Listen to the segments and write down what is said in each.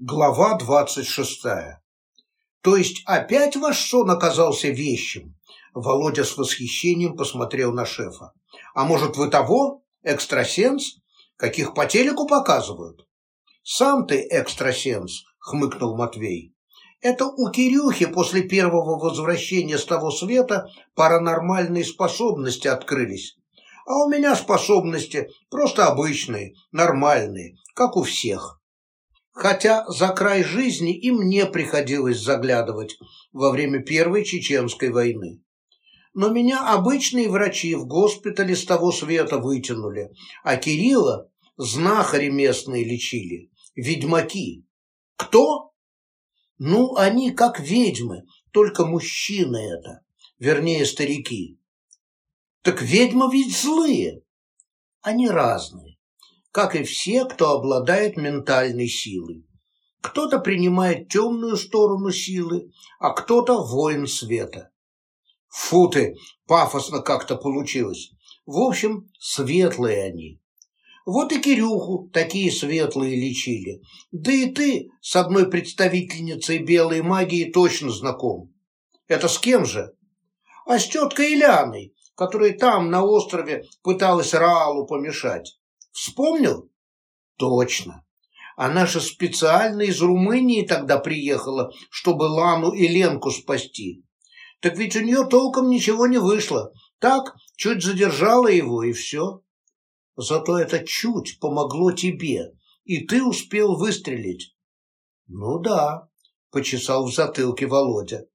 Глава двадцать шестая. То есть опять ваш сон оказался вещим? Володя с восхищением посмотрел на шефа. А может вы того? Экстрасенс? Каких по телеку показывают? Сам ты экстрасенс, хмыкнул Матвей. Это у Кирюхи после первого возвращения с того света паранормальные способности открылись. А у меня способности просто обычные, нормальные, как у всех. Хотя за край жизни и мне приходилось заглядывать во время Первой Чеченской войны. Но меня обычные врачи в госпитале с того света вытянули, а Кирилла знахари местные лечили, ведьмаки. Кто? Ну, они как ведьмы, только мужчины это, вернее, старики. Так ведьмы ведь злые. Они разные, как и все, кто обладает ментальной силой. Кто-то принимает темную сторону силы, а кто-то воин света. Фу ты, пафосно как-то получилось. В общем, светлые они. Вот и Кирюху такие светлые лечили. Да и ты с одной представительницей белой магии точно знаком. Это с кем же? А с теткой Иляной, которая там, на острове, пыталась Раалу помешать. Вспомнил? Точно. Она же специально из Румынии тогда приехала, чтобы Лану и Ленку спасти. Так ведь у нее толком ничего не вышло. Так, чуть задержала его, и все. Зато это чуть помогло тебе, и ты успел выстрелить. Ну да, почесал в затылке Володя.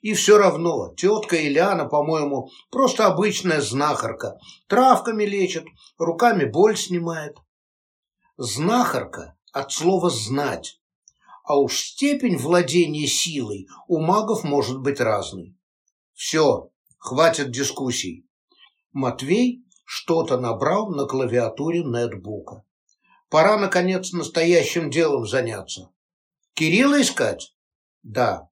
И все равно, тетка Ильяна, по-моему, просто обычная знахарка. Травками лечит, руками боль снимает. Знахарка от слова «знать». А уж степень владения силой у магов может быть разной. Все, хватит дискуссий. Матвей что-то набрал на клавиатуре нетбука. Пора, наконец, настоящим делом заняться. Кирилла искать? Да.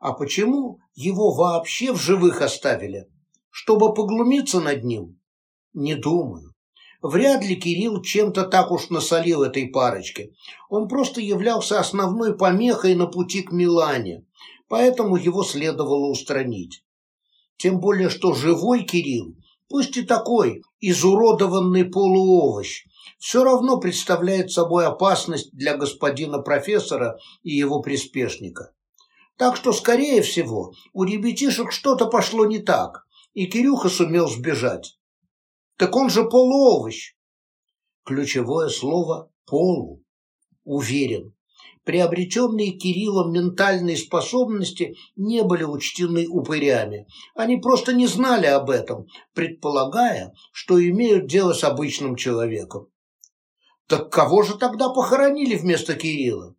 А почему его вообще в живых оставили? Чтобы поглумиться над ним? Не думаю. Вряд ли Кирилл чем-то так уж насолил этой парочке. Он просто являлся основной помехой на пути к Милане, поэтому его следовало устранить. Тем более, что живой Кирилл пусть и такой изуродованный полуовощ, все равно представляет собой опасность для господина профессора и его приспешника. Так что, скорее всего, у ребятишек что-то пошло не так, и Кирюха сумел сбежать. Так он же полуовощ. Ключевое слово «полу». Уверен, приобретенные Кириллом ментальные способности не были учтены упырями. Они просто не знали об этом, предполагая, что имеют дело с обычным человеком. Так кого же тогда похоронили вместо Кирилла?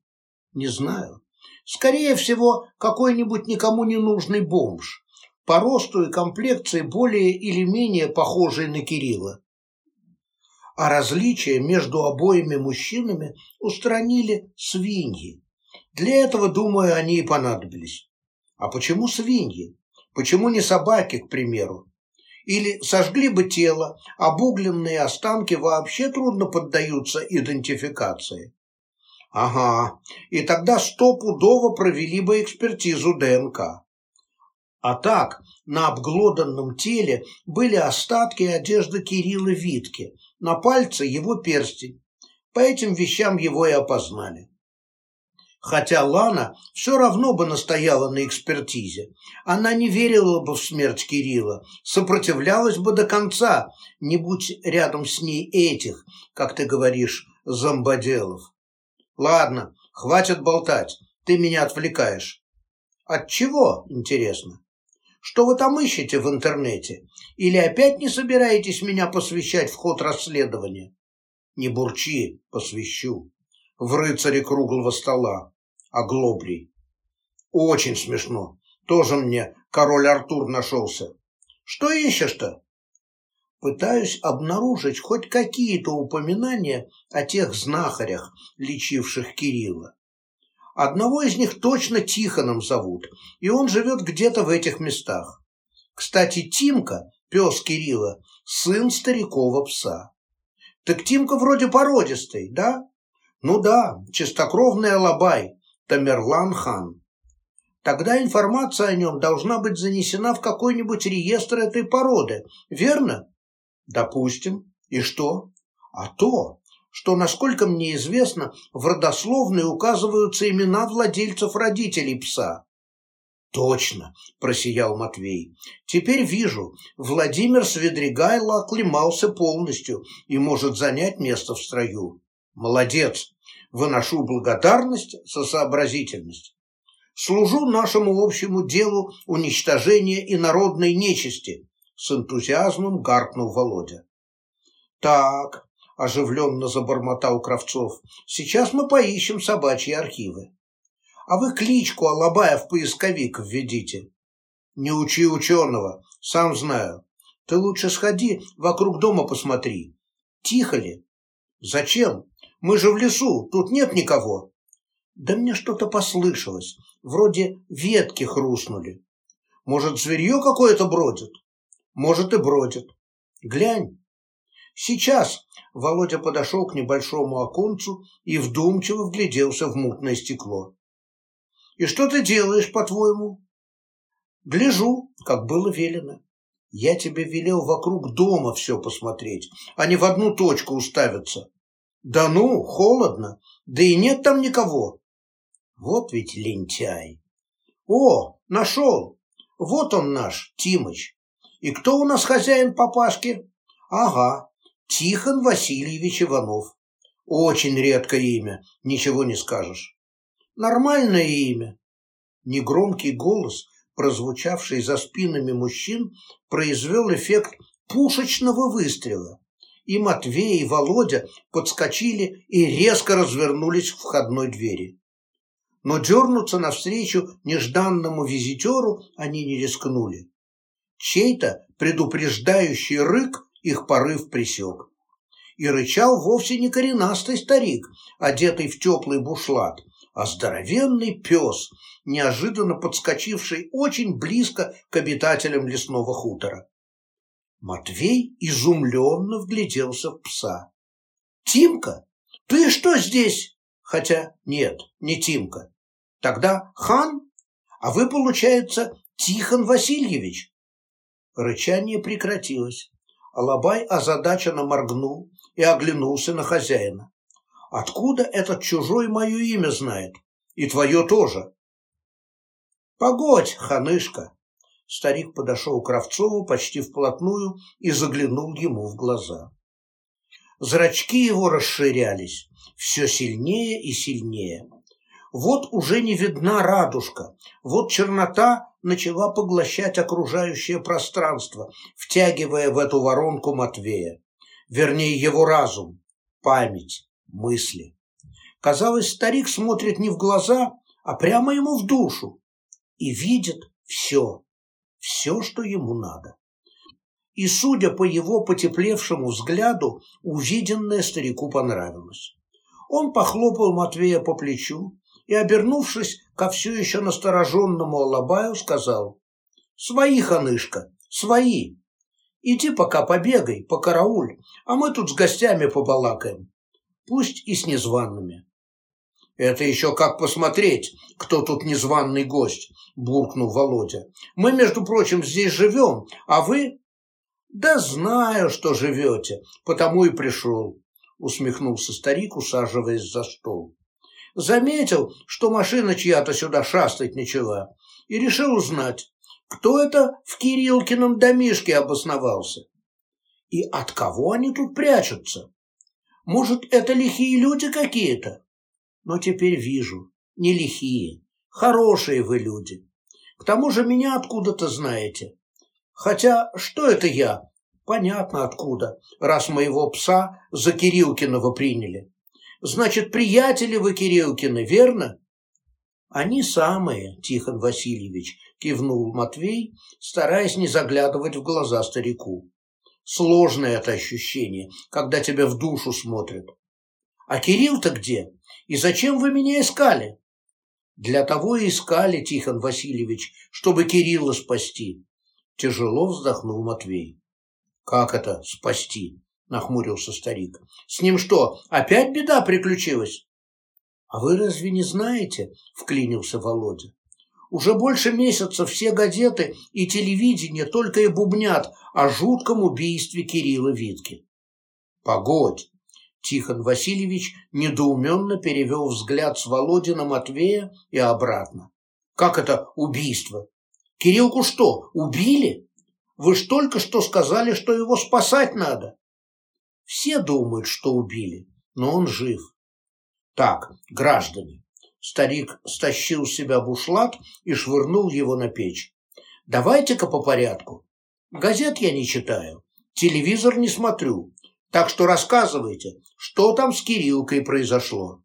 Не знаю. Скорее всего, какой-нибудь никому не нужный бомж, по росту и комплекции более или менее похожий на Кирилла а различия между обоими мужчинами устранили свиньи. Для этого, думаю, они и понадобились. А почему свиньи? Почему не собаки, к примеру? Или сожгли бы тело, обугленные останки вообще трудно поддаются идентификации. Ага, и тогда стопудово провели бы экспертизу ДНК. А так, на обглоданном теле были остатки одежды Кирилла Витки, на пальце его перстень. По этим вещам его и опознали. Хотя Лана все равно бы настояла на экспертизе. Она не верила бы в смерть Кирилла, сопротивлялась бы до конца, не будь рядом с ней этих, как ты говоришь, зомбоделов. Ладно, хватит болтать, ты меня отвлекаешь. От чего, интересно? Что вы там ищете в интернете? Или опять не собираетесь меня посвящать в ход расследования? Не бурчи, посвящу. В рыцаре круглого стола. Оглоблей. Очень смешно. Тоже мне король Артур нашелся. Что ищешь-то? Пытаюсь обнаружить хоть какие-то упоминания о тех знахарях, лечивших Кирилла. Одного из них точно Тихоном зовут, и он живет где-то в этих местах. Кстати, Тимка, пес Кирилла, сын старикова пса. Так Тимка вроде породистый, да? Ну да, чистокровный Алабай, Тамерлан хан. Тогда информация о нем должна быть занесена в какой-нибудь реестр этой породы, верно? Допустим. И что? А то, что, насколько мне известно, в родословной указываются имена владельцев родителей пса. Точно, просиял Матвей. Теперь вижу, Владимир Свидригайло оклемался полностью и может занять место в строю. Молодец. Выношу благодарность за сообразительность. Служу нашему общему делу уничтожения инородной нечисти, с энтузиазмом гаркнул Володя. Так, оживленно забормотал Кравцов, сейчас мы поищем собачьи архивы. А вы кличку Алабая в поисковик введите. Не учи ученого, сам знаю. Ты лучше сходи, вокруг дома посмотри. Тихо ли? Зачем? Мы же в лесу, тут нет никого. Да мне что-то послышалось, вроде ветки хрустнули. Может, зверье какое-то бродит? Может, и бродит. Глянь. Сейчас Володя подошел к небольшому оконцу и вдумчиво вгляделся в мутное стекло. «И что ты делаешь, по-твоему?» «Гляжу, как было велено. Я тебе велел вокруг дома все посмотреть, а не в одну точку уставиться. Да ну, холодно, да и нет там никого. Вот ведь лентяй. О, нашел. Вот он наш, Тимыч. И кто у нас хозяин папашки? Ага, Тихон Васильевич Иванов. Очень редкое имя, ничего не скажешь. Нормальное имя. Негромкий голос, прозвучавший за спинами мужчин, произвел эффект пушечного выстрела. И Матвей, и Володя подскочили и резко развернулись к входной двери но дернуться навстречу нежданному визитеру они не рискнули. Чей-то предупреждающий рык их порыв пресек. И рычал вовсе не коренастый старик, одетый в теплый бушлат, а здоровенный пес, неожиданно подскочивший очень близко к обитателям лесного хутора. Матвей изумленно вгляделся в пса. «Тимка, ты что здесь?» Хотя нет, не Тимка. Тогда хан, а вы, получается, Тихон Васильевич. Рычание прекратилось. Алабай озадаченно моргнул и оглянулся на хозяина. Откуда этот чужой мое имя знает? И твое тоже. Погодь, ханышка. Старик подошел к Кравцову почти вплотную и заглянул ему в глаза. Зрачки его расширялись все сильнее и сильнее. Вот уже не видна радужка, вот чернота начала поглощать окружающее пространство, втягивая в эту воронку Матвея. Вернее, его разум, память, мысли. Казалось, старик смотрит не в глаза, а прямо ему в душу и видит все, все, что ему надо. И, судя по его потеплевшему взгляду, увиденное старику понравилось. Он похлопал Матвея по плечу, и, обернувшись ко все еще настороженному Алабаю, сказал, «Свои, ханышка, свои. Иди пока побегай, покарауль, а мы тут с гостями побалакаем, пусть и с незваными». «Это еще как посмотреть, кто тут незваный гость», – буркнул Володя. «Мы, между прочим, здесь живем, а вы...» «Да знаю, что живете, потому и пришел», – усмехнулся старик, усаживаясь за стол заметил, что машина чья-то сюда шастать начала, и решил узнать, кто это в Кириллкином домишке обосновался. И от кого они тут прячутся? Может, это лихие люди какие-то? Но теперь вижу, не лихие, хорошие вы люди. К тому же меня откуда-то знаете. Хотя, что это я? Понятно откуда, раз моего пса за Кириллкиного приняли. Значит, приятели вы Кириллкины, верно? Они самые, Тихон Васильевич, кивнул Матвей, стараясь не заглядывать в глаза старику. Сложное это ощущение, когда тебя в душу смотрят. А Кирилл-то где? И зачем вы меня искали? Для того и искали, Тихон Васильевич, чтобы Кирилла спасти. Тяжело вздохнул Матвей. Как это спасти? – нахмурился старик. «С ним что, опять беда приключилась?» «А вы разве не знаете?» – вклинился Володя. «Уже больше месяца все газеты и телевидение только и бубнят о жутком убийстве Кирилла Витки». «Погодь!» – Тихон Васильевич недоуменно перевел взгляд с Володи на Матвея и обратно. «Как это убийство? Кириллку что, убили? Вы ж только что сказали, что его спасать надо». «Все думают, что убили, но он жив. Так, граждане, старик стащил с себя бушлат и швырнул его на печь. Давайте-ка по порядку. Газет я не читаю, телевизор не смотрю, так что рассказывайте, что там с Кириллкой произошло.